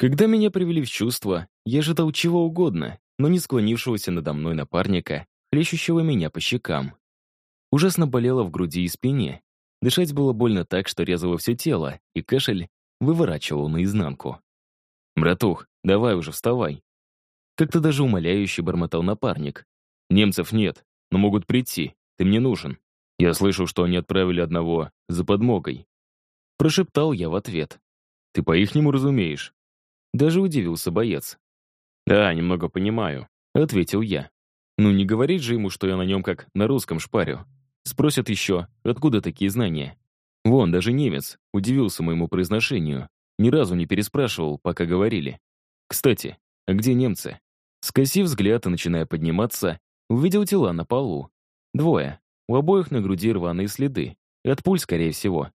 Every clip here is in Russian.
Когда меня привели в чувство, я ожидал чего угодно, но не склонившегося надо мной напарника, хлещущего меня по щекам. Ужасно болело в груди и спине. Дышать было больно так, что резало все тело, и кашель выворачивал наизнанку. «Братух, давай уже вставай». Как-то даже умоляюще бормотал напарник. «Немцев нет, но могут прийти. Ты мне нужен. Я слышал, что они отправили одного за подмогой». Прошептал я в ответ. «Ты по-ихнему разумеешь?» Даже удивился боец. «Да, немного понимаю», — ответил я. «Ну, не говорить же ему, что я на нем как на русском шпарю. Спросят еще, откуда такие знания. Вон, даже немец удивился моему произношению. Ни разу не переспрашивал, пока говорили. Кстати, а где немцы? Скосив взгляд и начиная подниматься, увидел тела на полу. Двое. У обоих на груди рваные следы. От пуль, скорее всего.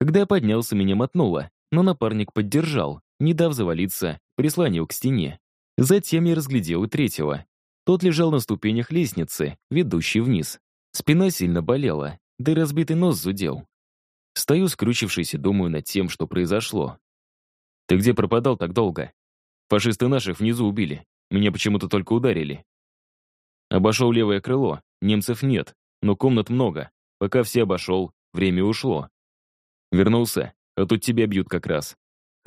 Когда я поднялся, меня мотнуло, но напарник поддержал, не дав завалиться, прислонил к стене. Затем я разглядел и третьего. Тот лежал на ступенях лестницы, ведущей вниз. Спина сильно болела, да и разбитый нос зудел. Стою скрючившись и думаю над тем, что произошло. «Ты где пропадал так долго? Фашисты наших внизу убили. Меня почему-то только ударили. Обошел левое крыло. Немцев нет, но комнат много. Пока все обошел, время ушло. Вернулся, а тут тебя бьют как раз.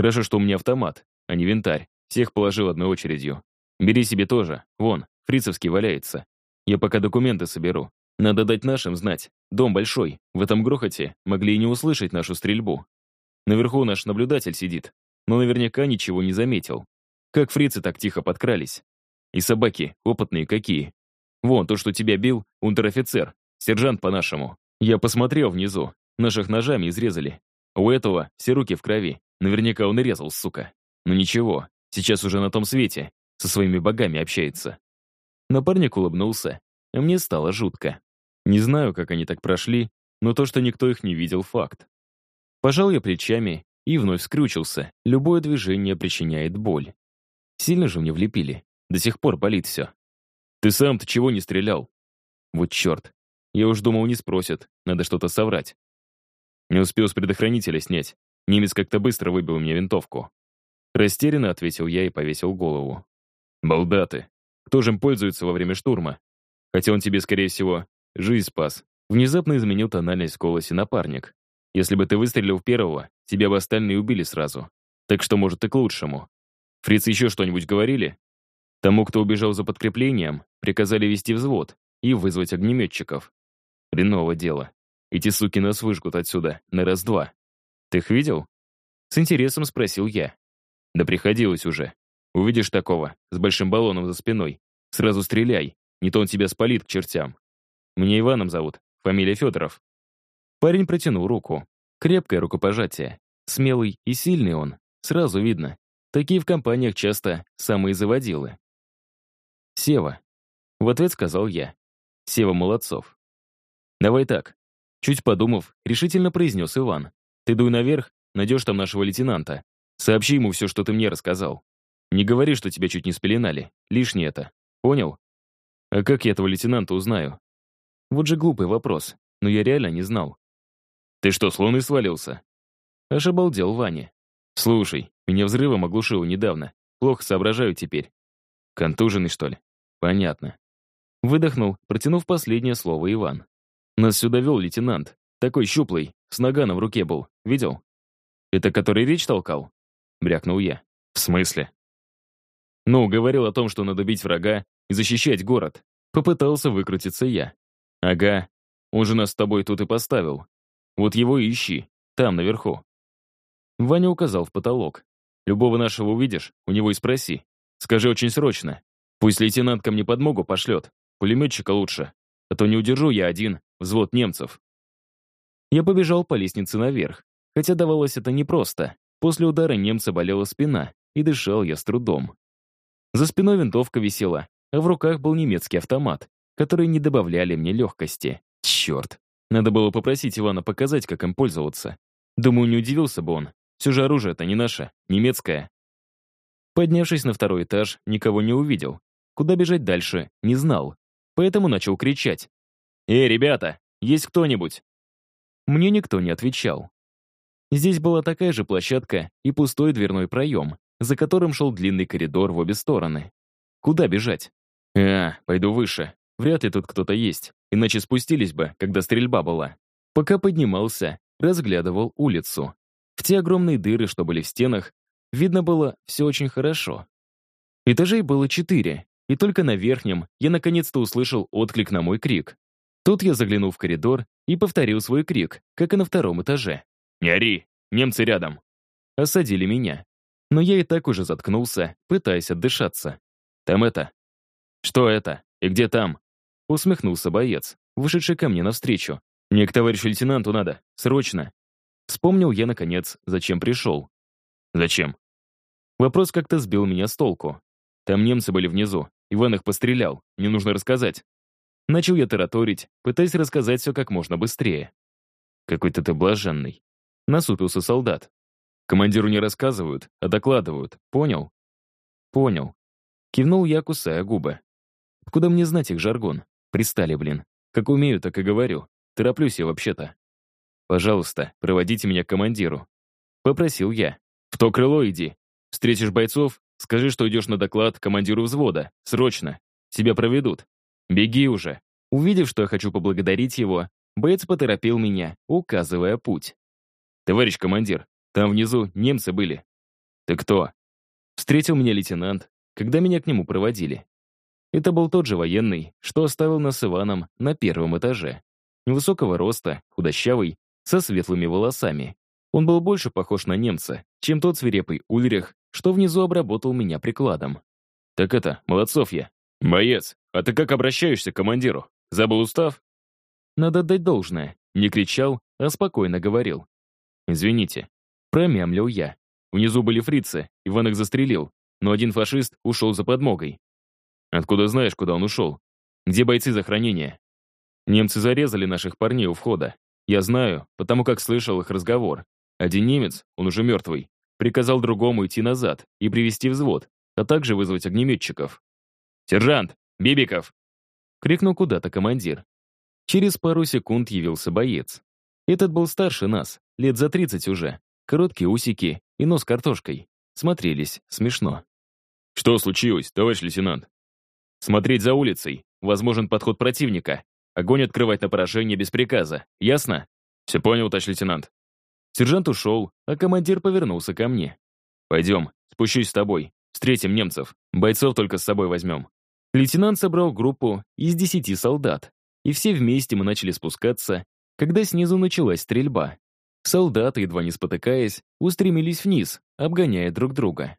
Хорошо, что у меня автомат, а не винтарь. Всех положил одной очередью. Бери себе тоже. Вон, фрицевский валяется. Я пока документы соберу. Надо дать нашим знать. Дом большой. В этом грохоте могли и не услышать нашу стрельбу. Наверху наш наблюдатель сидит, но наверняка ничего не заметил. Как фрицы так тихо подкрались. И собаки, опытные какие. Вон, то, что тебя бил, унтер-офицер, сержант по-нашему. Я посмотрел внизу, наших ножами изрезали. У этого все руки в крови. Наверняка он и резал, сука. Но ничего, сейчас уже на том свете, со своими богами общается. Напарник улыбнулся, а мне стало жутко. Не знаю, как они так прошли, но то, что никто их не видел, факт. Пожал я плечами и вновь скрючился. Любое движение причиняет боль. Сильно же мне влепили. До сих пор болит все. Ты сам-то чего не стрелял? Вот черт. Я уж думал, не спросят. Надо что-то соврать. Не успел с предохранителя снять. Немец как-то быстро выбил мне винтовку. Растерянно ответил я и повесил голову. Балдаты. Кто же им пользуется во время штурма? Хотя он тебе, скорее всего, жизнь спас. Внезапно изменил тональность в голосе напарник. Если бы ты выстрелил в первого, тебя бы остальные убили сразу. Так что, может, и к лучшему. Фрицы еще что-нибудь говорили? Тому, кто убежал за подкреплением, приказали вести взвод и вызвать огнеметчиков. Хреново дело. Эти суки нас выжгут отсюда на раз-два. Ты их видел? С интересом спросил я. Да приходилось уже. Увидишь такого, с большим баллоном за спиной, сразу стреляй, не то он тебя спалит к чертям. Меня Иваном зовут, фамилия Федоров. Парень протянул руку. Крепкое рукопожатие. Смелый и сильный он. Сразу видно. Такие в компаниях часто самые заводилы. «Сева». В ответ сказал я. «Сева Молодцов». «Давай так». Чуть подумав, решительно произнес Иван. «Ты дуй наверх, найдешь там нашего лейтенанта. Сообщи ему все, что ты мне рассказал. Не говори, что тебя чуть не спеленали. Лишнее это. Понял? А как я этого лейтенанта узнаю? Вот же глупый вопрос, но я реально не знал. Ты что, с луны свалился? Аж обалдел Ваня. Слушай, меня взрывом оглушило недавно. Плохо соображаю теперь. Контуженный, что ли? Понятно. Выдохнул, протянув последнее слово Иван. Нас сюда вел лейтенант. Такой щуплый, с наганом в руке был. Видел? Это который речь толкал? Брякнул я. В смысле? Ну, говорил о том, что надо бить врага и защищать город. Попытался выкрутиться я. Ага, он же нас с тобой тут и поставил. Вот его и ищи, там, наверху. Ваня указал в потолок. Любого нашего увидишь, у него и спроси. Скажи очень срочно. Пусть лейтенант ко мне подмогу пошлет. Пулеметчика лучше. А то не удержу я один, взвод немцев. Я побежал по лестнице наверх. Хотя давалось это непросто. После удара немца болела спина, и дышал я с трудом. За спиной винтовка висела, а в руках был немецкий автомат, которые не добавляли мне легкости. Черт. Надо было попросить Ивана показать, как им пользоваться. Думаю, не удивился бы он. Все же оружие-то не наше, немецкое. Поднявшись на второй этаж, никого не увидел. Куда бежать дальше, не знал. Поэтому начал кричать. «Эй, ребята, есть кто-нибудь?» Мне никто не отвечал. Здесь была такая же площадка и пустой дверной проем, за которым шел длинный коридор в обе стороны. Куда бежать? А, пойду выше. Вряд ли тут кто-то есть, иначе спустились бы, когда стрельба была. Пока поднимался, разглядывал улицу. В те огромные дыры, что были в стенах, видно было все очень хорошо. Этажей было четыре, и только на верхнем я наконец-то услышал отклик на мой крик. Тут я заглянул в коридор и повторил свой крик, как и на втором этаже. «Не ори! Немцы рядом!» Осадили меня. Но я и так уже заткнулся, пытаясь отдышаться. «Там это?» «Что это? И где там?» Усмехнулся боец, вышедший ко мне навстречу. «Мне к товарищу лейтенанту надо. Срочно!» Вспомнил я, наконец, зачем пришел. «Зачем?» Вопрос как-то сбил меня с толку. Там немцы были внизу. Иван их пострелял. Мне нужно рассказать. Начал я тараторить, пытаясь рассказать все как можно быстрее. Какой-то ты блаженный. Насупился солдат. Командиру не рассказывают, а докладывают. Понял? Понял. Кивнул я, кусая губы. Откуда мне знать их жаргон? Пристали, блин. Как умею, так и говорю. Тороплюсь я вообще-то. Пожалуйста, проводите меня к командиру. Попросил я. В то крыло иди. Встретишь бойцов, скажи, что идешь на доклад командиру взвода. Срочно. Тебя проведут. Беги уже. Увидев, что я хочу поблагодарить его, боец поторопил меня, указывая путь. «Товарищ командир, там внизу немцы были». «Ты кто?» Встретил меня лейтенант, когда меня к нему проводили. Это был тот же военный, что оставил нас с Иваном на первом этаже. Невысокого роста, худощавый, со светлыми волосами. Он был больше похож на немца, чем тот свирепый Ульрих, что внизу обработал меня прикладом. «Так это, молодцов я». «Боец, а ты как обращаешься к командиру? Забыл устав?» Надо отдать должное. Не кричал, а спокойно говорил. «Извините». Промямлил я. Внизу были фрицы, Иван их застрелил, но один фашист ушел за подмогой. Откуда знаешь, куда он ушел? Где бойцы за хранение? Немцы зарезали наших парней у входа. Я знаю, потому как слышал их разговор. Один немец, он уже мертвый, приказал другому идти назад и привести взвод, а также вызвать огнеметчиков. «Сержант! Бибиков!» — крикнул куда-то командир. Через пару секунд явился боец. Этот был старше нас, лет за 30 уже. Короткие усики и нос картошкой. Смотрелись смешно. «Что случилось, товарищ лейтенант?» «Смотреть за улицей. Возможен подход противника. Огонь открывать на поражение без приказа. Ясно?» «Все понял, товарищ лейтенант». Сержант ушел, а командир повернулся ко мне. «Пойдем, спущусь с тобой. Встретим немцев. Бойцов только с собой возьмем». Лейтенант собрал группу из десяти солдат, и все вместе мы начали спускаться, когда снизу началась стрельба. Солдаты, едва не спотыкаясь, устремились вниз, обгоняя друг друга.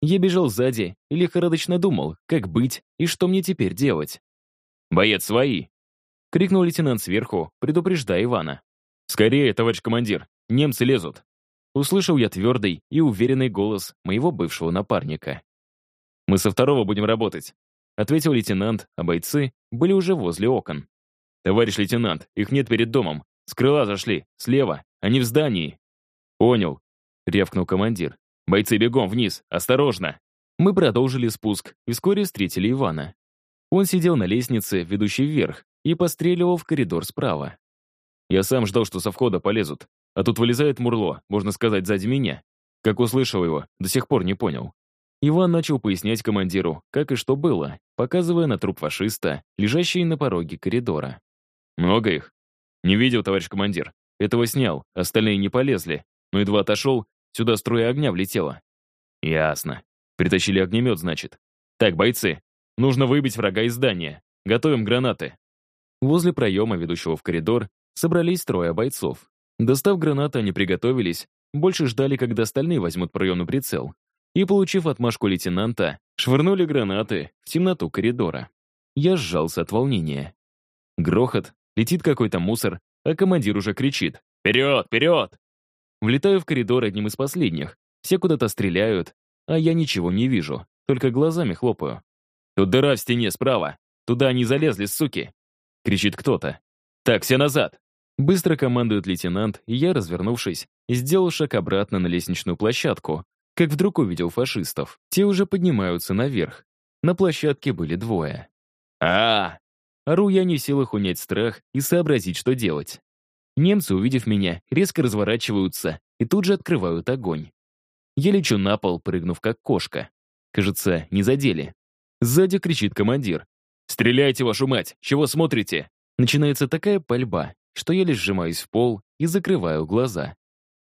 Я бежал сзади и лихорадочно думал, как быть и что мне теперь делать. «Боец, свои!» — крикнул лейтенант сверху, предупреждая Ивана. «Скорее, товарищ командир, Немцы лезут!» Услышал я твердый и уверенный голос моего бывшего напарника. «Мы со второго будем работать», — ответил лейтенант, а бойцы были уже возле окон. «Товарищ лейтенант, их нет перед домом. С крыла зашли, слева, они в здании». «Понял», — рявкнул командир. «Бойцы бегом вниз, осторожно!» Мы продолжили спуск и вскоре встретили Ивана. Он сидел на лестнице, ведущей вверх, и постреливал в коридор справа. Я сам ждал, что со входа полезут, а тут вылезает Мурло, можно сказать, сзади меня. Как услышал его, до сих пор не понял. Иван начал пояснять командиру, как и что было, показывая на труп фашиста, лежащий на пороге коридора. «Много их?» «Не видел, товарищ командир. Этого снял, остальные не полезли. Но едва отошел, сюда струя огня влетела». «Ясно. Притащили огнемет, значит. Так, бойцы, нужно выбить врага из здания. Готовим гранаты». Возле проема, ведущего в коридор, собрались трое бойцов. Достав гранаты, они приготовились, больше ждали, когда остальные возьмут приемный прицел. И, получив отмашку лейтенанта, швырнули гранаты в темноту коридора. Я сжался от волнения. Грохот, летит какой-то мусор, а командир уже кричит «Вперед! Вперед!». Влетаю в коридор одним из последних. Все куда-то стреляют, а я ничего не вижу, только глазами хлопаю. «Тут дыра в стене справа! Туда они залезли, суки!» — кричит кто-то. «Так, все назад!» Быстро командует лейтенант, и я, развернувшись, сделал шаг обратно на лестничную площадку, как вдруг увидел фашистов. Те уже поднимаются наверх. На площадке были двое. а, -а, Ору я не в силах унять страх и сообразить, что делать. Немцы, увидев меня, резко разворачиваются и тут же открывают огонь. Я лечу на пол, прыгнув как кошка. Кажется, не задели. Сзади кричит командир. «Стреляйте, вашу мать! Чего смотрите?» Начинается такая пальба, что я лишь сжимаюсь в пол и закрываю глаза.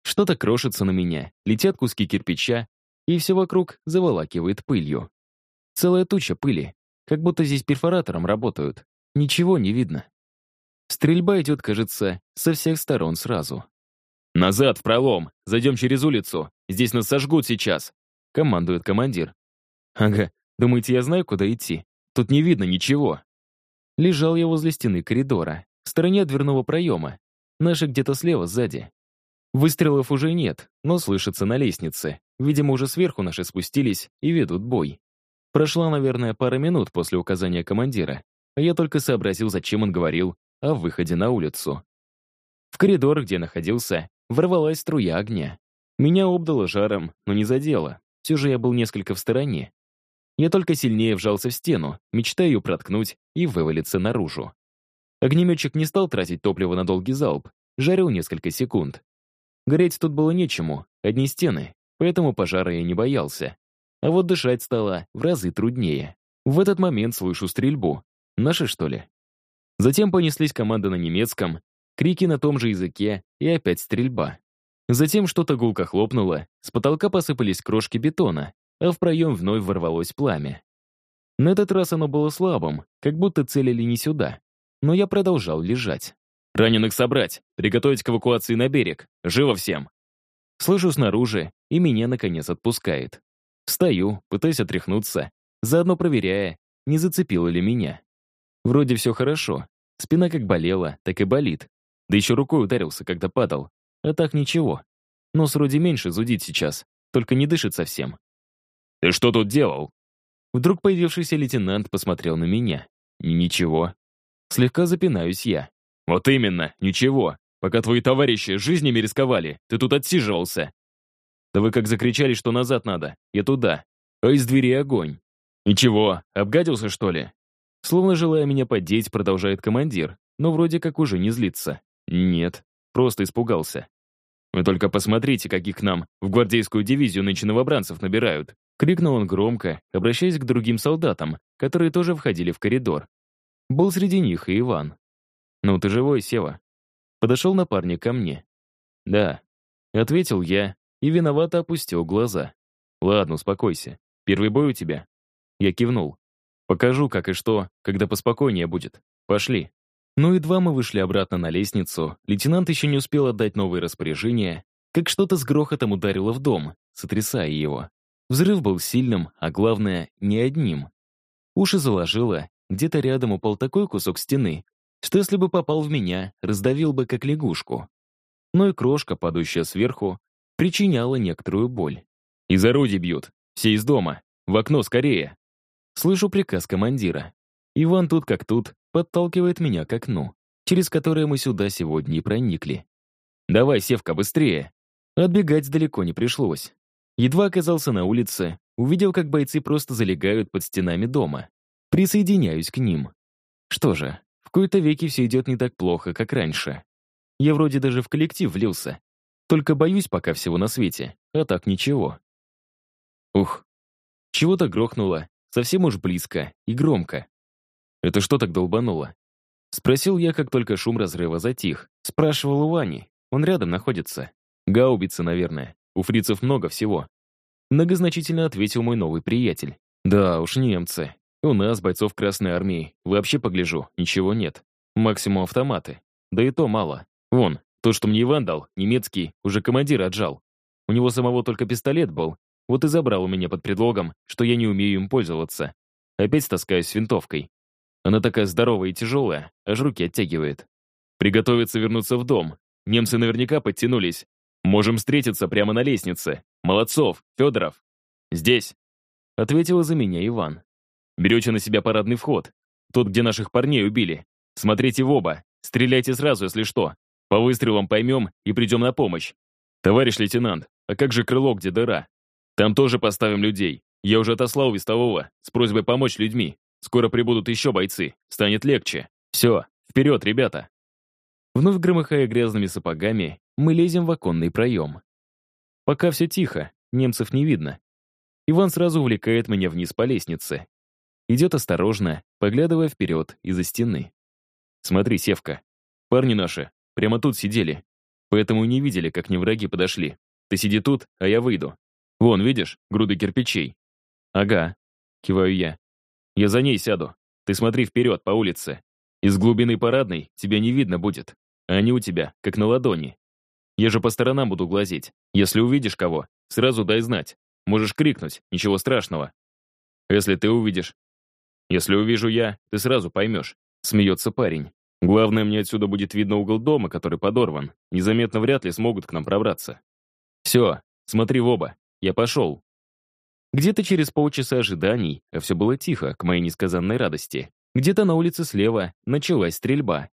Что-то крошится на меня, летят куски кирпича, и все вокруг заволакивает пылью. Целая туча пыли, как будто здесь перфоратором работают. Ничего не видно. Стрельба идет, кажется, со всех сторон сразу. «Назад, в пролом! Зайдем через улицу! Здесь нас сожгут сейчас!» — командует командир. «Ага, думаете, я знаю, куда идти? Тут не видно ничего». Лежал я возле стены коридора, в стороне дверного проема. Наши где-то слева, сзади. Выстрелов уже нет, но слышится на лестнице. Видимо, уже сверху наши спустились и ведут бой. Прошла, наверное, пара минут после указания командира, а я только сообразил, зачем он говорил о выходе на улицу. В коридор, где находился, ворвалась струя огня. Меня обдало жаром, но не задело. Все же я был несколько в стороне. Я только сильнее вжался в стену, мечтая ее проткнуть и вывалиться наружу. Огнеметчик не стал тратить топливо на долгий залп, жарил несколько секунд. Гореть тут было нечему, одни стены, поэтому пожара я не боялся. А вот дышать стало в разы труднее. В этот момент слышу стрельбу. Наши, что ли? Затем понеслись команды на немецком, крики на том же языке и опять стрельба. Затем что-то гулко хлопнуло, с потолка посыпались крошки бетона, а в проем вновь ворвалось пламя. На этот раз оно было слабым, как будто целили не сюда. Но я продолжал лежать. «Раненых собрать! Приготовить к эвакуации на берег! Живо всем!» Слышу снаружи, и меня, наконец, отпускает. Встаю, пытаюсь отряхнуться, заодно проверяя, не зацепило ли меня. Вроде все хорошо. Спина как болела, так и болит. Да еще рукой ударился, когда падал. А так ничего. Нос вроде меньше зудит сейчас, только не дышит совсем. «Ты что тут делал?» Вдруг появившийся лейтенант посмотрел на меня. «Ничего». Слегка запинаюсь я. «Вот именно, ничего. Пока твои товарищи жизнями рисковали, ты тут отсиживался». «Да вы как закричали, что назад надо. Я туда. А из двери огонь». «Ничего, обгадился, что ли?» Словно желая меня поддеть, продолжает командир, но вроде как уже не злится. Нет, просто испугался. «Вы только посмотрите, каких нам в гвардейскую дивизию нынче новобранцев набирают!» Крикнул он громко, обращаясь к другим солдатам, которые тоже входили в коридор. Был среди них и Иван. «Ну, ты живой, Сева?» Подошел напарник ко мне. «Да», — ответил я и виновато опустил глаза. «Ладно, успокойся. Первый бой у тебя?» Я кивнул. «Покажу, как и что, когда поспокойнее будет. Пошли». Но едва мы вышли обратно на лестницу, лейтенант еще не успел отдать новые распоряжения, как что-то с грохотом ударило в дом, сотрясая его. Взрыв был сильным, а главное, не одним. Уши заложило, где-то рядом упал такой кусок стены, что если бы попал в меня, раздавил бы как лягушку. Но и крошка, падающая сверху, причиняла некоторую боль. «Из орудий бьют. Все из дома. В окно скорее!» Слышу приказ командира. Иван тут как тут подталкивает меня к окну, через которое мы сюда сегодня и проникли. «Давай, Севка, быстрее!» Отбегать далеко не пришлось. Едва оказался на улице, увидел, как бойцы просто залегают под стенами дома. Присоединяюсь к ним. Что же, в кои-то веки все идет не так плохо, как раньше. Я вроде даже в коллектив влился. Только боюсь пока всего на свете, а так ничего. Ух, чего-то грохнуло, совсем уж близко и громко. Это что так долбануло? Спросил я, как только шум разрыва затих. Спрашивал у Вани, он рядом находится. Гаубица, наверное. У фрицев много всего. Многозначительно ответил мой новый приятель. Да уж, немцы. У нас, бойцов Красной Армии, вообще погляжу, ничего нет. Максимум автоматы. Да и то мало. Вон, то, что мне Иван дал, немецкий, уже командир отжал. У него самого только пистолет был, вот и забрал у меня под предлогом, что я не умею им пользоваться. Опять таскаюсь с винтовкой. Она такая здоровая и тяжелая, аж руки оттягивает. Приготовиться вернуться в дом. Немцы наверняка подтянулись, Можем встретиться прямо на лестнице. Молодцов, Федоров. Здесь. Ответила за меня Иван. Берете на себя парадный вход. Тот, где наших парней убили. Смотрите в оба. Стреляйте сразу, если что. По выстрелам поймем и придем на помощь. Товарищ лейтенант, а как же крыло, где дыра? Там тоже поставим людей. Я уже отослал вестового с просьбой помочь людьми. Скоро прибудут еще бойцы. Станет легче. Все, вперед, ребята. Вновь громыхая грязными сапогами, мы лезем в оконный проем. Пока все тихо, немцев не видно. Иван сразу увлекает меня вниз по лестнице. Идет осторожно, поглядывая вперед из-за стены. Смотри, Севка, парни наши прямо тут сидели, поэтому и не видели, как не враги подошли. Ты сиди тут, а я выйду. Вон, видишь, груды кирпичей. Ага, киваю я. Я за ней сяду. Ты смотри вперед, по улице. Из глубины парадной тебя не видно будет. А они у тебя, как на ладони. Я же по сторонам буду глазеть. Если увидишь кого, сразу дай знать. Можешь крикнуть, ничего страшного. Если ты увидишь. Если увижу я, ты сразу поймешь. Смеется парень. Главное, мне отсюда будет видно угол дома, который подорван. Незаметно вряд ли смогут к нам пробраться. Все, смотри в оба. Я пошел. Где-то через полчаса ожиданий, а все было тихо, к моей несказанной радости, где-то на улице слева началась стрельба.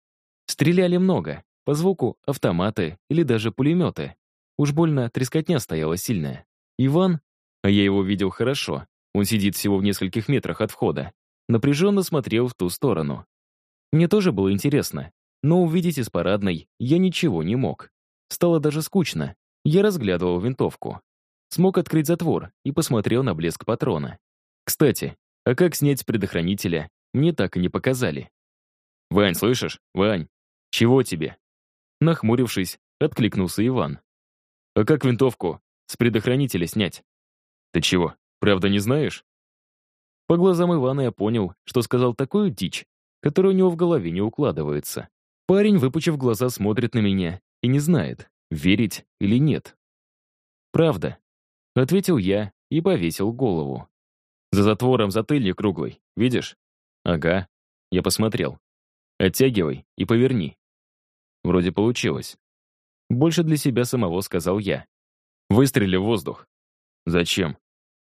Стреляли много, по звуку автоматы или даже пулеметы. Уж больно трескотня стояла сильная. Иван, а я его видел хорошо, он сидит всего в нескольких метрах от входа, напряженно смотрел в ту сторону. Мне тоже было интересно, но увидеть из парадной я ничего не мог. Стало даже скучно. Я разглядывал винтовку. Смог открыть затвор и посмотрел на блеск патрона. Кстати, а как снять с предохранителя, мне так и не показали. «Вань, слышишь? Вань, чего тебе?» Нахмурившись, откликнулся Иван. «А как винтовку с предохранителя снять?» «Ты чего, правда не знаешь?» По глазам Ивана я понял, что сказал такую дичь, которая у него в голове не укладывается. Парень, выпучив глаза, смотрит на меня и не знает, верить или нет. «Правда», Ответил я и повесил голову. За затвором затыльник круглый, видишь? Ага. Я посмотрел. Оттягивай и поверни. Вроде получилось. Больше для себя самого сказал я. Выстрели в воздух. Зачем?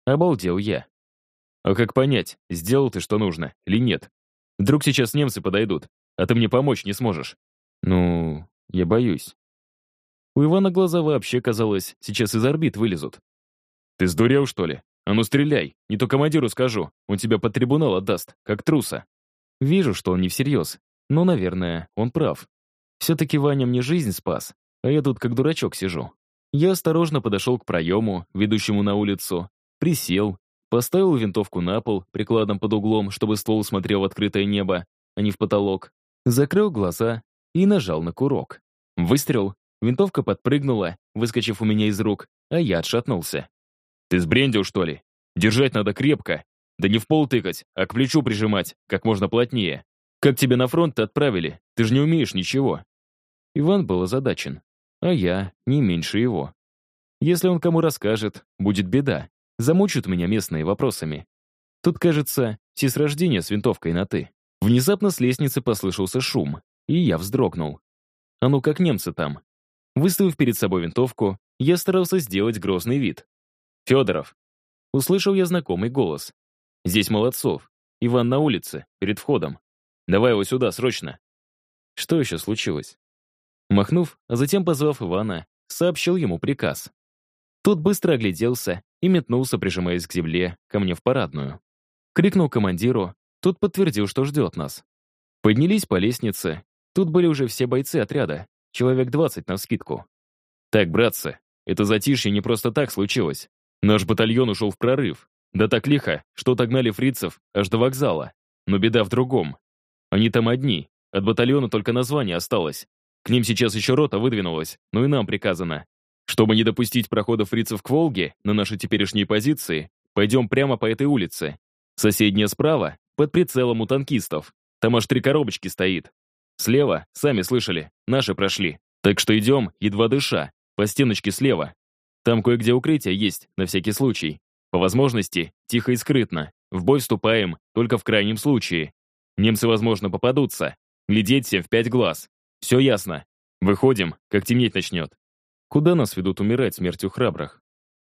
Обалдел я. А как понять, сделал ты что нужно или нет? Вдруг сейчас немцы подойдут, а ты мне помочь не сможешь. Ну, я боюсь. У Ивана глаза вообще, казалось, сейчас из орбит вылезут. «Ты сдурел, что ли? А ну стреляй, не то командиру скажу, он тебя под трибунал отдаст, как труса». Вижу, что он не всерьез, но, наверное, он прав. Все-таки Ваня мне жизнь спас, а я тут как дурачок сижу. Я осторожно подошел к проему, ведущему на улицу, присел, поставил винтовку на пол, прикладом под углом, чтобы ствол смотрел в открытое небо, а не в потолок, закрыл глаза и нажал на курок. Выстрел, винтовка подпрыгнула, выскочив у меня из рук, а я отшатнулся. Ты сбрендил, что ли? Держать надо крепко. Да не в пол тыкать, а к плечу прижимать, как можно плотнее. Как тебя на фронт отправили? Ты же не умеешь ничего. Иван был озадачен, а я не меньше его. Если он кому расскажет, будет беда. Замучат меня местные вопросами. Тут, кажется, все с рождения с винтовкой на «ты». Внезапно с лестницы послышался шум, и я вздрогнул. А ну как немцы там. Выставив перед собой винтовку, я старался сделать грозный вид. «Федоров!» Услышал я знакомый голос. «Здесь Молодцов. Иван на улице, перед входом. Давай его сюда, срочно!» Что еще случилось? Махнув, а затем позвав Ивана, сообщил ему приказ. Тот быстро огляделся и метнулся, прижимаясь к земле, ко мне в парадную. Крикнул командиру, тот подтвердил, что ждет нас. Поднялись по лестнице, тут были уже все бойцы отряда, человек 20 навскидку. «Так, братцы, это затишье не просто так случилось. Наш батальон ушел в прорыв. Да так лихо, что отогнали фрицев аж до вокзала. Но беда в другом. Они там одни. От батальона только название осталось. К ним сейчас еще рота выдвинулась, но и нам приказано. Чтобы не допустить прохода фрицев к Волге на наши теперешние позиции, пойдем прямо по этой улице. Соседняя справа, под прицелом у танкистов. Там аж три коробочки стоит. Слева, сами слышали, наши прошли. Так что идем, едва дыша, по стеночке слева. Там кое-где укрытие есть, на всякий случай. По возможности, тихо и скрытно. В бой вступаем только в крайнем случае. Немцы, возможно, попадутся. Глядеть всем в пять глаз. Все ясно. Выходим, как темнеть начнет. Куда нас ведут умирать смертью храбрых?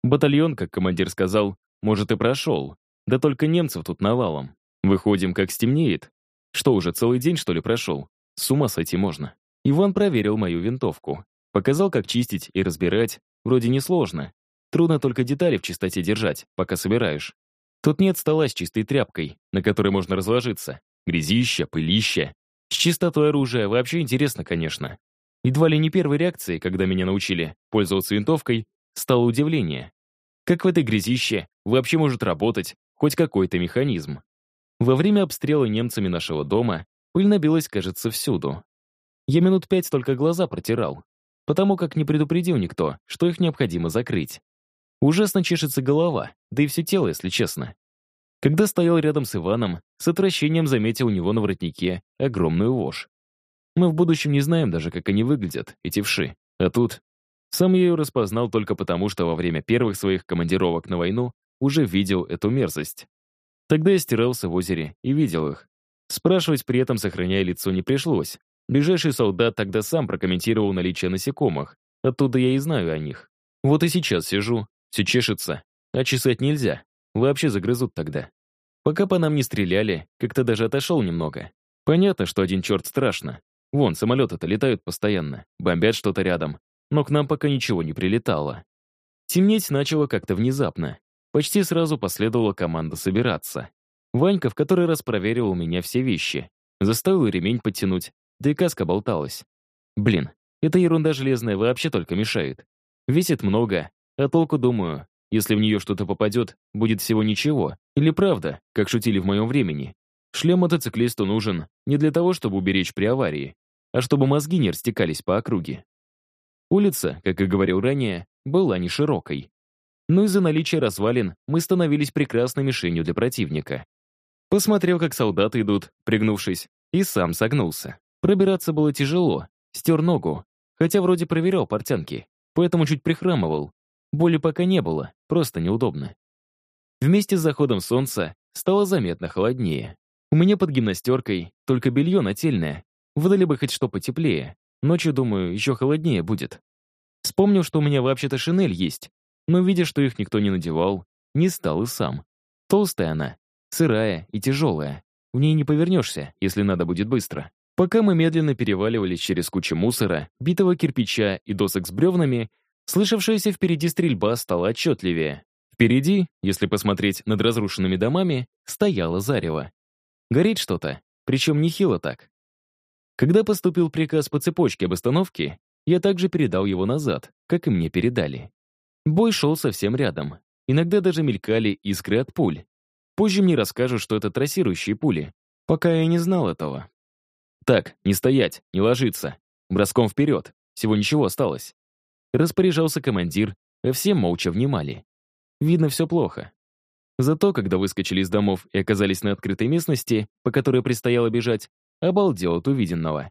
Батальон, как командир сказал, может и прошел. Да только немцев тут навалом. Выходим, как стемнеет. Что, уже целый день, что ли, прошел? С ума сойти можно. Иван проверил мою винтовку. Показал, как чистить и разбирать, Вроде несложно. Трудно только детали в чистоте держать, пока собираешь. Тут нет стола с чистой тряпкой, на которой можно разложиться. Грязища, пылища. С чистотой оружия вообще интересно, конечно. Едва ли не первой реакцией, когда меня научили пользоваться винтовкой, стало удивление. Как в этой грязище вообще может работать хоть какой-то механизм? Во время обстрела немцами нашего дома пыль набилась, кажется, всюду. Я минут пять только глаза протирал, потому как не предупредил никто, что их необходимо закрыть. Ужасно чешется голова, да и все тело, если честно. Когда стоял рядом с Иваном, с отвращением заметил у него на воротнике огромную вошь. Мы в будущем не знаем даже, как они выглядят, эти вши. А тут... Сам я ее распознал только потому, что во время первых своих командировок на войну уже видел эту мерзость. Тогда я стирался в озере и видел их. Спрашивать при этом, сохраняя лицо, не пришлось. Ближайший солдат тогда сам прокомментировал наличие насекомых. Оттуда я и знаю о них. Вот и сейчас сижу, все чешется, а чесать нельзя. Вообще загрызут тогда. Пока по нам не стреляли, как-то даже отошел немного. Понятно, что один черт страшно. Вон, самолеты-то летают постоянно, бомбят что-то рядом. Но к нам пока ничего не прилетало. Темнеть начало как-то внезапно. Почти сразу последовала команда собираться. Ванька в который раз проверил у меня все вещи. Заставил ремень подтянуть, да и каска болталась. Блин, эта ерунда железная вообще только мешает. Весит много, а толку, думаю, если в нее что-то попадет, будет всего ничего. Или правда, как шутили в моем времени. Шлем мотоциклисту нужен не для того, чтобы уберечь при аварии, а чтобы мозги не растекались по округе. Улица, как и говорил ранее, была не широкой. Но из-за наличия развалин мы становились прекрасной мишенью для противника. Посмотрел, как солдаты идут, пригнувшись, и сам согнулся. Пробираться было тяжело, стер ногу, хотя вроде проверял портянки, поэтому чуть прихрамывал. Боли пока не было, просто неудобно. Вместе с заходом солнца стало заметно холоднее. У меня под гимнастеркой только белье нательное. Выдали бы хоть что потеплее. Ночью, думаю, еще холоднее будет. Вспомнил, что у меня вообще-то шинель есть, но, видя, что их никто не надевал, не стал и сам. Толстая она, сырая и тяжелая. В ней не повернешься, если надо будет быстро. Пока мы медленно переваливались через кучу мусора, битого кирпича и досок с бревнами, слышавшаяся впереди стрельба стала отчетливее. Впереди, если посмотреть над разрушенными домами, стояло зарево. Горит что-то, причем нехило так. Когда поступил приказ по цепочке об остановке, я также передал его назад, как и мне передали. Бой шел совсем рядом. Иногда даже мелькали искры от пуль. Позже мне расскажут, что это трассирующие пули. Пока я не знал этого. «Так, не стоять, не ложиться. Броском вперед. Всего ничего осталось». Распоряжался командир, а все молча внимали. Видно, все плохо. Зато, когда выскочили из домов и оказались на открытой местности, по которой предстояло бежать, обалдел от увиденного.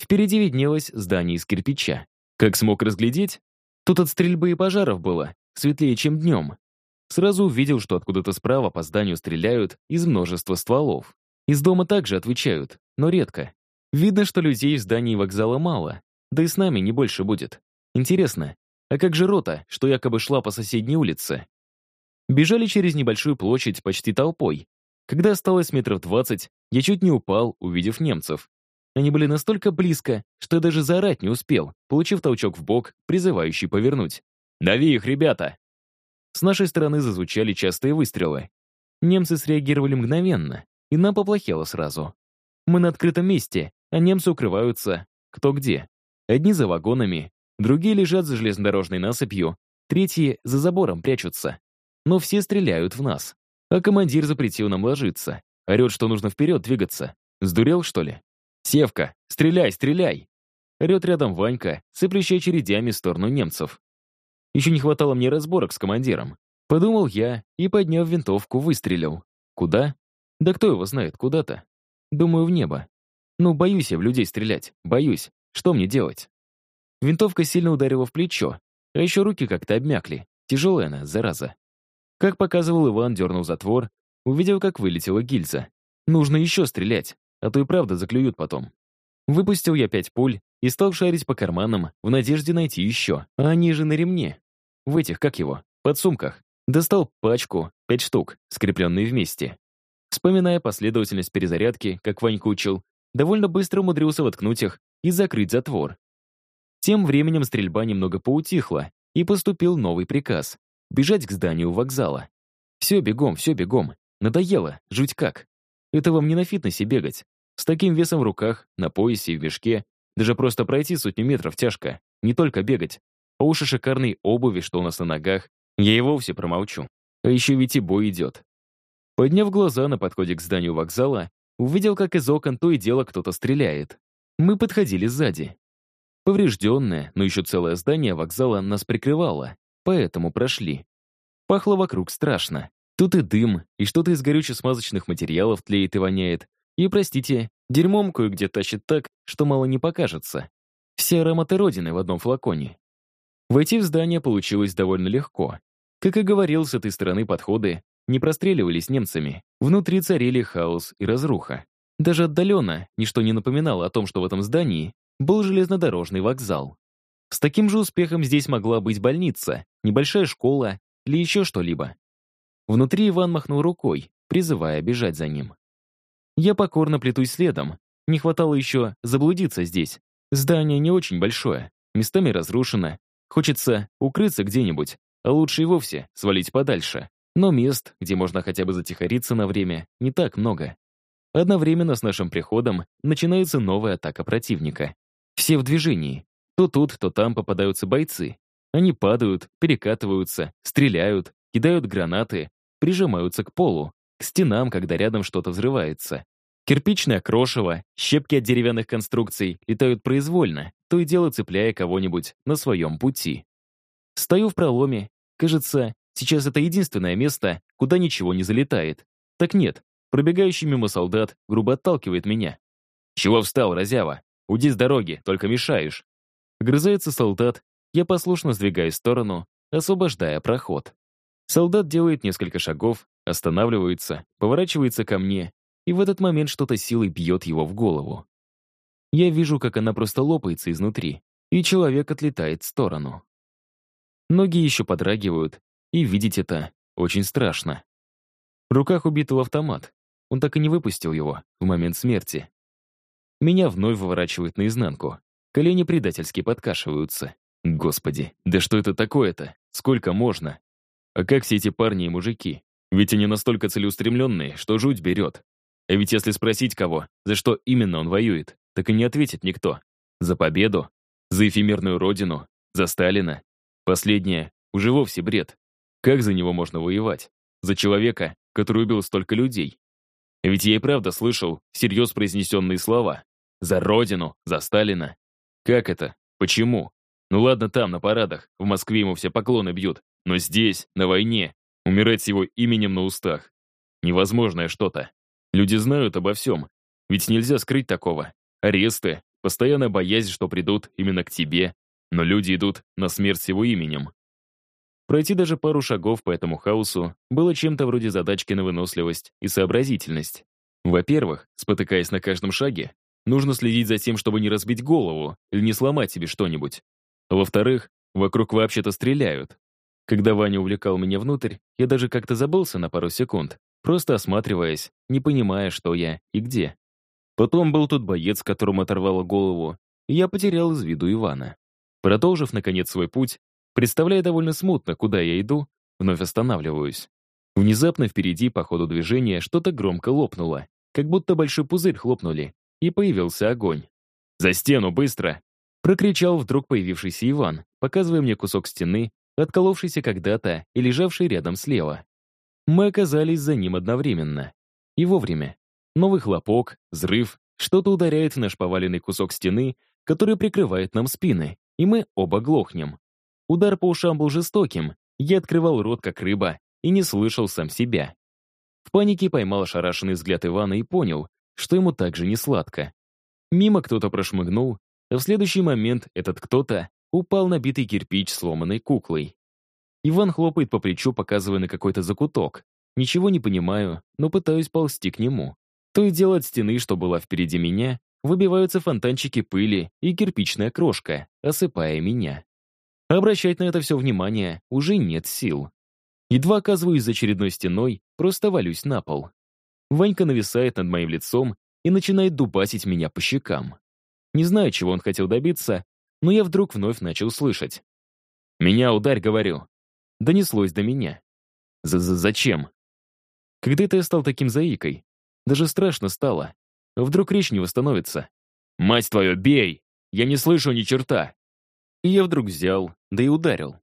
Впереди виднелось здание из кирпича. Как смог разглядеть? Тут от стрельбы и пожаров было, светлее, чем днем. Сразу увидел, что откуда-то справа по зданию стреляют из множества стволов. Из дома также отвечают, но редко. Видно, что людей в здании вокзала мало, да и с нами не больше будет. Интересно, а как же рота, что якобы шла по соседней улице? Бежали через небольшую площадь почти толпой. Когда осталось метров двадцать, я чуть не упал, увидев немцев. Они были настолько близко, что я даже заорать не успел, получив толчок в бок, призывающий повернуть. «Дави их, ребята!» С нашей стороны зазвучали частые выстрелы. Немцы среагировали мгновенно, и нам поплохело сразу. Мы на открытом месте, а немцы укрываются кто где. Одни за вагонами, другие лежат за железнодорожной насыпью, третьи за забором прячутся. Но все стреляют в нас. А командир запретил нам ложиться. Орет, что нужно вперед двигаться. Сдурел, что ли? «Севка, стреляй, стреляй!» Орет рядом Ванька, сыплющий очередями в сторону немцев. Еще не хватало мне разборок с командиром. Подумал я и, подняв винтовку, выстрелил. Куда? Да кто его знает, куда-то. Думаю, в небо. Ну, боюсь я в людей стрелять. Боюсь. Что мне делать? Винтовка сильно ударила в плечо, а еще руки как-то обмякли. Тяжелая она, зараза. Как показывал Иван, дернул затвор, увидел, как вылетела гильза. Нужно еще стрелять, а то и правда заклюют потом. Выпустил я пять пуль и стал шарить по карманам в надежде найти еще. А они же на ремне. В этих, как его, под сумках. Достал пачку, пять штук, скрепленные вместе. Вспоминая последовательность перезарядки, как Ванька учил, довольно быстро умудрился воткнуть их и закрыть затвор. Тем временем стрельба немного поутихла, и поступил новый приказ — бежать к зданию вокзала. Все бегом, все бегом. Надоело, жуть как. Это вам не на фитнесе бегать. С таким весом в руках, на поясе и в мешке, даже просто пройти сотню метров тяжко. Не только бегать. По уши шикарной обуви, что у нас на ногах, Я и вовсе промолчу. А еще ведь и бой идет. Подняв глаза на подходе к зданию вокзала, увидел, как из окон то и дело кто-то стреляет. Мы подходили сзади. Поврежденное, но еще целое здание вокзала нас прикрывало, поэтому прошли. Пахло вокруг страшно. Тут и дым, и что-то из горюче-смазочных материалов тлеет и воняет. И, простите, дерьмом кое-где тащит так, что мало не покажется. Все ароматы Родины в одном флаконе. Войти в здание получилось довольно легко. Как и говорил, с этой стороны подходы не простреливались немцами. Внутри царили хаос и разруха. Даже отдаленно ничто не напоминало о том, что в этом здании был железнодорожный вокзал. С таким же успехом здесь могла быть больница, небольшая школа или еще что-либо. Внутри Иван махнул рукой, призывая бежать за ним. Я покорно плетусь следом. Не хватало еще заблудиться здесь. Здание не очень большое, местами разрушено. Хочется укрыться где-нибудь, а лучше и вовсе свалить подальше. Но мест, где можно хотя бы затихариться на время, не так много. Одновременно с нашим приходом начинается новая атака противника. Все в движении. То тут, то там попадаются бойцы. Они падают, перекатываются, стреляют, кидают гранаты, прижимаются к полу, к стенам, когда рядом что-то взрывается. Кирпичное крошево, щепки от деревянных конструкций летают произвольно, то и дело цепляя кого-нибудь на своем пути. Стою в проломе. Кажется, сейчас это единственное место, куда ничего не залетает. Так нет, пробегающий мимо солдат грубо отталкивает меня. «Чего встал, разява? Уйди с дороги, только мешаешь». Огрызается солдат, я послушно сдвигаюсь в сторону, освобождая проход. Солдат делает несколько шагов, останавливается, поворачивается ко мне, и в этот момент что-то силой бьет его в голову. Я вижу, как она просто лопается изнутри, и человек отлетает в сторону. Ноги еще подрагивают, и видеть это очень страшно. В руках убитого автомат. Он так и не выпустил его в момент смерти. Меня вновь выворачивает наизнанку. Колени предательски подкашиваются. Господи, да что это такое-то? Сколько можно? А как все эти парни и мужики? Ведь они настолько целеустремленные, что жуть берет. А ведь если спросить кого, за что именно он воюет, так и не ответит никто. За победу? За эфемерную родину? За Сталина? Последнее уже вовсе бред. Как за него можно воевать? За человека, который убил столько людей? Ведь я и правда слышал всерьез произнесенные слова. За Родину, за Сталина. Как это? Почему? Ну ладно там, на парадах, в Москве ему все поклоны бьют. Но здесь, на войне, умирать с его именем на устах. Невозможное что-то. Люди знают обо всем. Ведь нельзя скрыть такого. Аресты, постоянная боязнь, что придут именно к тебе. Но люди идут на смерть с его именем. Пройти даже пару шагов по этому хаосу было чем-то вроде задачки на выносливость и сообразительность. Во-первых, спотыкаясь на каждом шаге, нужно следить за тем, чтобы не разбить голову или не сломать себе что-нибудь. Во-вторых, вокруг вообще-то стреляют. Когда Ваня увлекал меня внутрь, я даже как-то забылся на пару секунд, просто осматриваясь, не понимая, что я и где. Потом был тут боец, которому оторвало голову, и я потерял из виду Ивана. Продолжив, наконец, свой путь, представляя довольно смутно, куда я иду, вновь останавливаюсь. Внезапно впереди, по ходу движения, что-то громко лопнуло, как будто большой пузырь хлопнули, и появился огонь. «За стену, быстро!» Прокричал вдруг появившийся Иван, показывая мне кусок стены, отколовшийся когда-то и лежавший рядом слева. Мы оказались за ним одновременно. И вовремя. Новый хлопок, взрыв, что-то ударяет в наш поваленный кусок стены, который прикрывает нам спины, и мы оба глохнем. Удар по ушам был жестоким, я открывал рот, как рыба, и не слышал сам себя. В панике поймал ошарашенный взгляд Ивана и понял, что ему также не сладко. Мимо кто-то прошмыгнул, а в следующий момент этот кто-то упал на битый кирпич сломанной куклой. Иван хлопает по плечу, показывая на какой-то закуток. Ничего не понимаю, но пытаюсь ползти к нему. То и дело от стены, что была впереди меня, выбиваются фонтанчики пыли и кирпичная крошка, осыпая меня. Обращать на это все внимание уже нет сил. Едва оказываюсь за очередной стеной, просто валюсь на пол. Ванька нависает над моим лицом и начинает дубасить меня по щекам. Не знаю, чего он хотел добиться, но я вдруг вновь начал слышать. «Меня ударь, говорю». Донеслось до меня. З -з «Зачем?» Когда это я стал таким заикой? Даже страшно стало. Вдруг речь не восстановится. «Мать твою, бей! Я не слышу ни черта!» И я вдруг взял, да и ударил.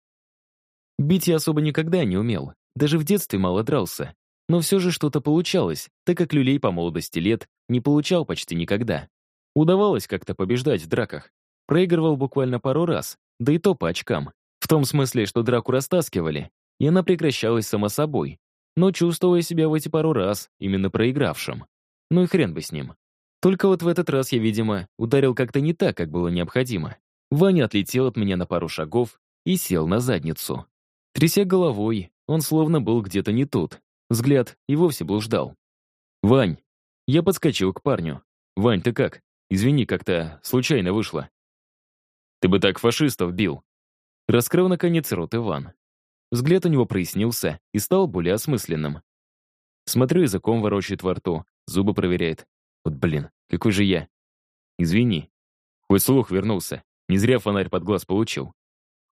Бить я особо никогда не умел, даже в детстве мало дрался. Но все же что-то получалось, так как люлей по молодости лет не получал почти никогда. Удавалось как-то побеждать в драках. Проигрывал буквально пару раз, да и то по очкам. В том смысле, что драку растаскивали, и она прекращалась само собой. Но чувствуя себя в эти пару раз именно проигравшим. Ну и хрен бы с ним. Только вот в этот раз я, видимо, ударил как-то не так, как было необходимо. Ваня отлетел от меня на пару шагов и сел на задницу. Тряся головой, он словно был где-то не тут. Взгляд и вовсе блуждал. «Вань!» Я подскочил к парню. «Вань, ты как? Извини, как-то случайно вышло». «Ты бы так фашистов бил!» Раскрыл, наконец, рот Иван. Взгляд у него прояснился и стал более осмысленным. Смотрю, языком ворочает во рту, зубы проверяет. Вот блин, какой же я. Извини. Хоть слух вернулся. Не зря фонарь под глаз получил.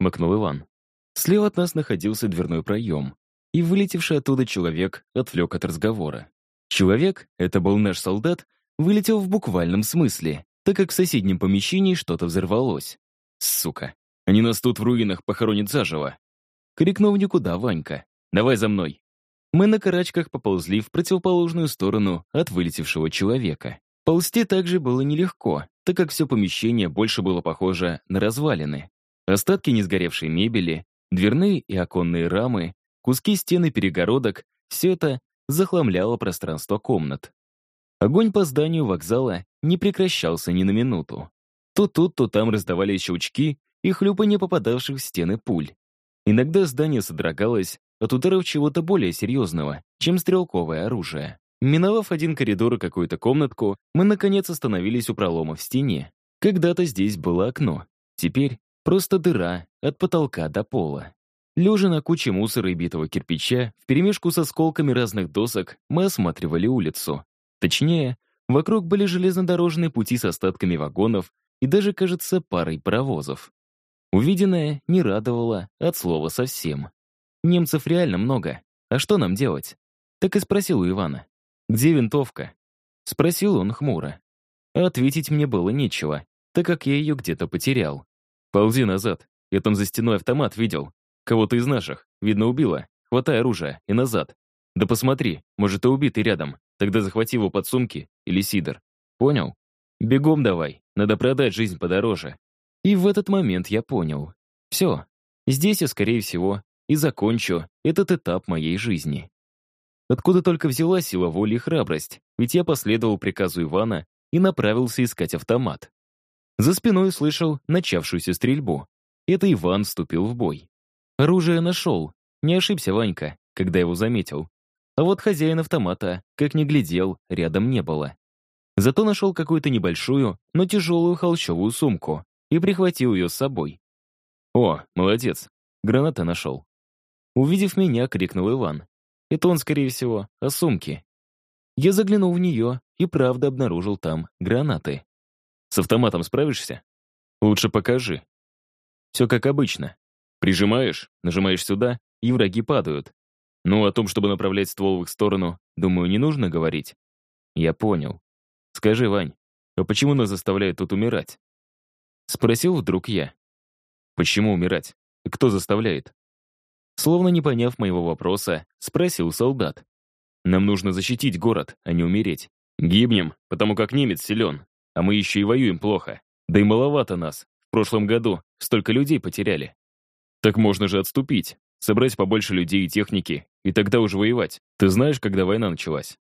Хмыкнул Иван. Слева от нас находился дверной проем, и вылетевший оттуда человек отвлек от разговора. Человек, это был наш солдат, вылетел в буквальном смысле, так как в соседнем помещении что-то взорвалось. Сука, они нас тут в руинах похоронят заживо. Крикнул никуда Ванька. «Давай за мной!» Мы на карачках поползли в противоположную сторону от вылетевшего человека. Ползти также было нелегко, так как все помещение больше было похоже на развалины. Остатки несгоревшей мебели, дверные и оконные рамы, куски стены перегородок — все это захламляло пространство комнат. Огонь по зданию вокзала не прекращался ни на минуту. То тут, то там раздавались щелчки и хлюпанье попадавших в стены пуль. Иногда здание содрогалось, от ударов чего-то более серьезного, чем стрелковое оружие. Миновав один коридор и какую-то комнатку, мы, наконец, остановились у пролома в стене. Когда-то здесь было окно. Теперь просто дыра от потолка до пола. Лежа на куче мусора и битого кирпича, вперемешку с осколками разных досок, мы осматривали улицу. Точнее, вокруг были железнодорожные пути с остатками вагонов и даже, кажется, парой паровозов. Увиденное не радовало от слова совсем. Немцев реально много. А что нам делать? Так и спросил у Ивана. «Где винтовка?» Спросил он хмуро. А ответить мне было нечего, так как я ее где-то потерял. «Ползи назад. Я там за стеной автомат видел. Кого-то из наших. Видно, убило. Хватай оружие и назад. Да посмотри, может, и убитый рядом. Тогда захвати его под сумки или сидор. Понял? Бегом давай. Надо продать жизнь подороже». И в этот момент я понял. Все. Здесь я, скорее всего, и закончу этот этап моей жизни. Откуда только взялась сила воли и храбрость, ведь я последовал приказу Ивана и направился искать автомат. За спиной слышал начавшуюся стрельбу. Это Иван вступил в бой. Оружие нашел. Не ошибся Ванька, когда его заметил. А вот хозяин автомата, как ни глядел, рядом не было. Зато нашел какую-то небольшую, но тяжелую холщовую сумку и прихватил ее с собой. «О, молодец, граната нашел», Увидев меня, крикнул Иван. Это он, скорее всего, о сумке. Я заглянул в нее и правда обнаружил там гранаты. С автоматом справишься? Лучше покажи. Все как обычно. Прижимаешь, нажимаешь сюда, и враги падают. Ну, о том, чтобы направлять ствол в их сторону, думаю, не нужно говорить. Я понял. Скажи, Вань, а почему нас заставляют тут умирать? Спросил вдруг я. Почему умирать? Кто заставляет? Словно не поняв моего вопроса, спросил солдат. «Нам нужно защитить город, а не умереть. Гибнем, потому как немец силен, а мы еще и воюем плохо. Да и маловато нас. В прошлом году столько людей потеряли. Так можно же отступить, собрать побольше людей и техники, и тогда уже воевать. Ты знаешь, когда война началась?»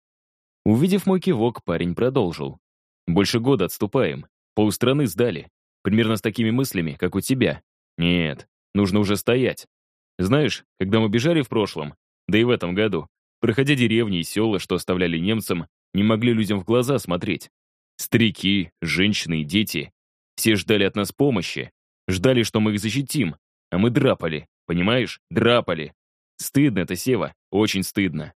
Увидев мой кивок, парень продолжил. «Больше года отступаем. Полстраны сдали. Примерно с такими мыслями, как у тебя. Нет, нужно уже стоять. Знаешь, когда мы бежали в прошлом, да и в этом году, проходя деревни и села, что оставляли немцам, не могли людям в глаза смотреть. Старики, женщины и дети. Все ждали от нас помощи. Ждали, что мы их защитим. А мы драпали. Понимаешь? Драпали. Стыдно это, Сева. Очень стыдно.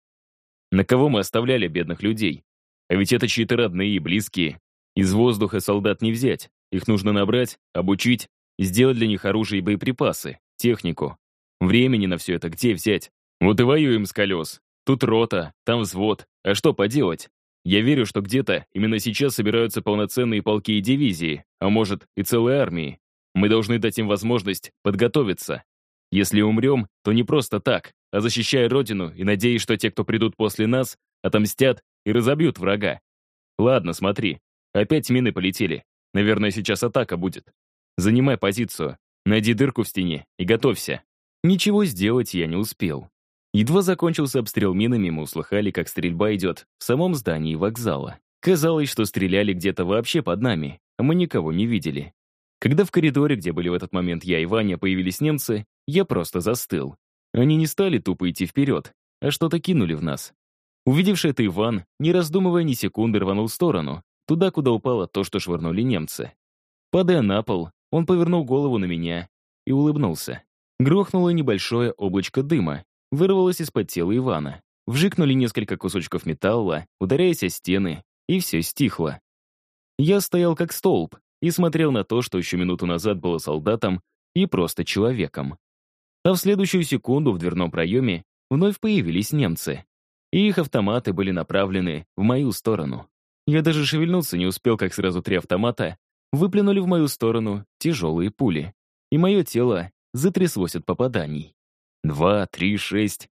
На кого мы оставляли бедных людей? А ведь это чьи-то родные и близкие. Из воздуха солдат не взять. Их нужно набрать, обучить, сделать для них оружие и боеприпасы, технику. Времени на все это где взять? Вот и воюем с колес. Тут рота, там взвод. А что поделать? Я верю, что где-то именно сейчас собираются полноценные полки и дивизии, а может и целые армии. Мы должны дать им возможность подготовиться. Если умрем, то не просто так, а защищая Родину и надеясь, что те, кто придут после нас, отомстят и разобьют врага. Ладно, смотри. Опять мины полетели. Наверное, сейчас атака будет. Занимай позицию. Найди дырку в стене и готовься. Ничего сделать я не успел. Едва закончился обстрел минами, мы услыхали, как стрельба идет в самом здании вокзала. Казалось, что стреляли где-то вообще под нами, а мы никого не видели. Когда в коридоре, где были в этот момент я и Ваня, появились немцы, я просто застыл. Они не стали тупо идти вперед, а что-то кинули в нас. Увидевший это Иван, не раздумывая ни секунды, рванул в сторону, туда, куда упало то, что швырнули немцы. Падая на пол, он повернул голову на меня и улыбнулся. Грохнуло небольшое облачко дыма, вырвалось из-под тела Ивана. Вжикнули несколько кусочков металла, ударяясь о стены, и все стихло. Я стоял как столб и смотрел на то, что еще минуту назад было солдатом и просто человеком. А в следующую секунду в дверном проеме вновь появились немцы. И их автоматы были направлены в мою сторону. Я даже шевельнуться не успел, как сразу три автомата выплюнули в мою сторону тяжелые пули. И мое тело затряслось от попаданий. Два, три, шесть.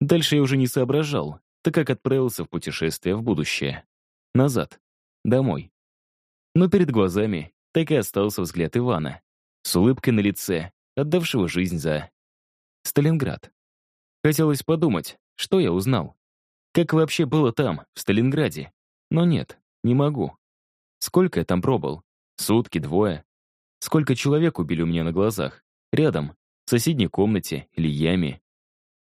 Дальше я уже не соображал, так как отправился в путешествие в будущее. Назад. Домой. Но перед глазами так и остался взгляд Ивана, с улыбкой на лице, отдавшего жизнь за Сталинград. Хотелось подумать, что я узнал. Как вообще было там, в Сталинграде? Но нет, не могу. Сколько я там пробыл? Сутки, двое? Сколько человек убили у меня на глазах? Рядом, в соседней комнате или яме?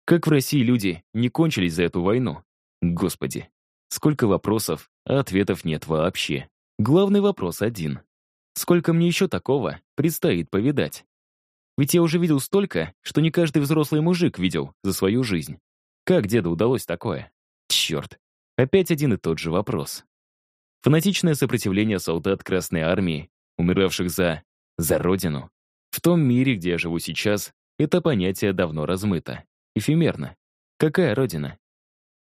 Как в России люди не кончились за эту войну? Господи, сколько вопросов, а ответов нет вообще. Главный вопрос один. Сколько мне еще такого предстоит повидать? Ведь я уже видел столько, что не каждый взрослый мужик видел за свою жизнь. Как деду удалось такое? Черт, опять один и тот же вопрос. Фанатичное сопротивление солдат Красной Армии, умиравших за... за Родину. В том мире, где я живу сейчас, это понятие давно размыто. Эфемерно. Какая Родина?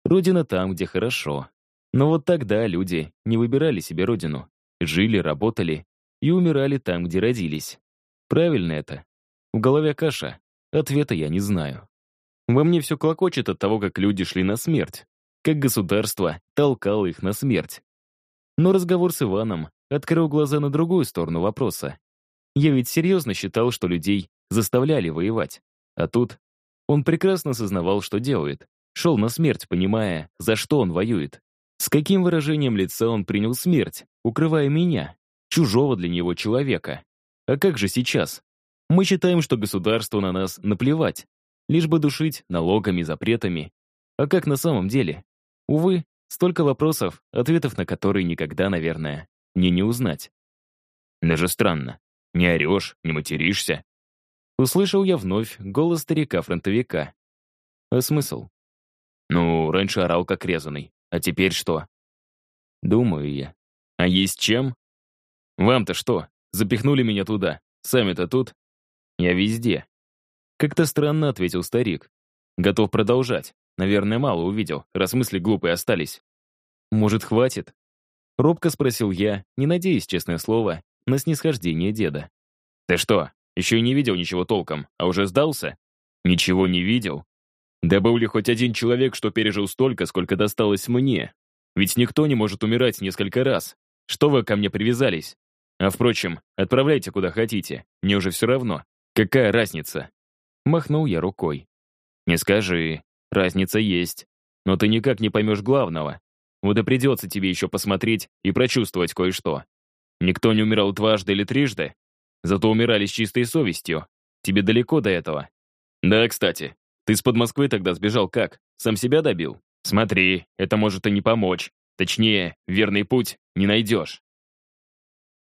Родина там, где хорошо. Но вот тогда люди не выбирали себе Родину. Жили, работали и умирали там, где родились. Правильно это? В голове каша. Ответа я не знаю. Во мне все клокочет от того, как люди шли на смерть. Как государство толкало их на смерть. Но разговор с Иваном открыл глаза на другую сторону вопроса. Я ведь серьезно считал, что людей заставляли воевать. А тут он прекрасно сознавал, что делает. Шел на смерть, понимая, за что он воюет. С каким выражением лица он принял смерть, укрывая меня, чужого для него человека. А как же сейчас? Мы считаем, что государству на нас наплевать, лишь бы душить налогами, запретами. А как на самом деле? Увы, столько вопросов, ответов на которые никогда, наверное, мне не узнать. Даже странно. Не орешь, не материшься. Услышал я вновь голос старика-фронтовика. А смысл? Ну, раньше орал как резанный. А теперь что? Думаю я. А есть чем? Вам-то что? Запихнули меня туда. Сами-то тут? Я везде. Как-то странно ответил старик. Готов продолжать. Наверное, мало увидел, раз мысли глупые остались. Может, хватит? Робко спросил я, не надеясь, честное слово, на снисхождение деда. Ты что, еще и не видел ничего толком, а уже сдался? Ничего не видел? Да был ли хоть один человек, что пережил столько, сколько досталось мне? Ведь никто не может умирать несколько раз. Что вы ко мне привязались? А впрочем, отправляйте куда хотите, мне уже все равно. Какая разница? Махнул я рукой. Не скажи, разница есть. Но ты никак не поймешь главного. Вот и придется тебе еще посмотреть и прочувствовать кое-что. Никто не умирал дважды или трижды, зато умирали с чистой совестью. Тебе далеко до этого. Да, кстати, ты с под Москвы тогда сбежал как? Сам себя добил? Смотри, это может и не помочь. Точнее, верный путь не найдешь.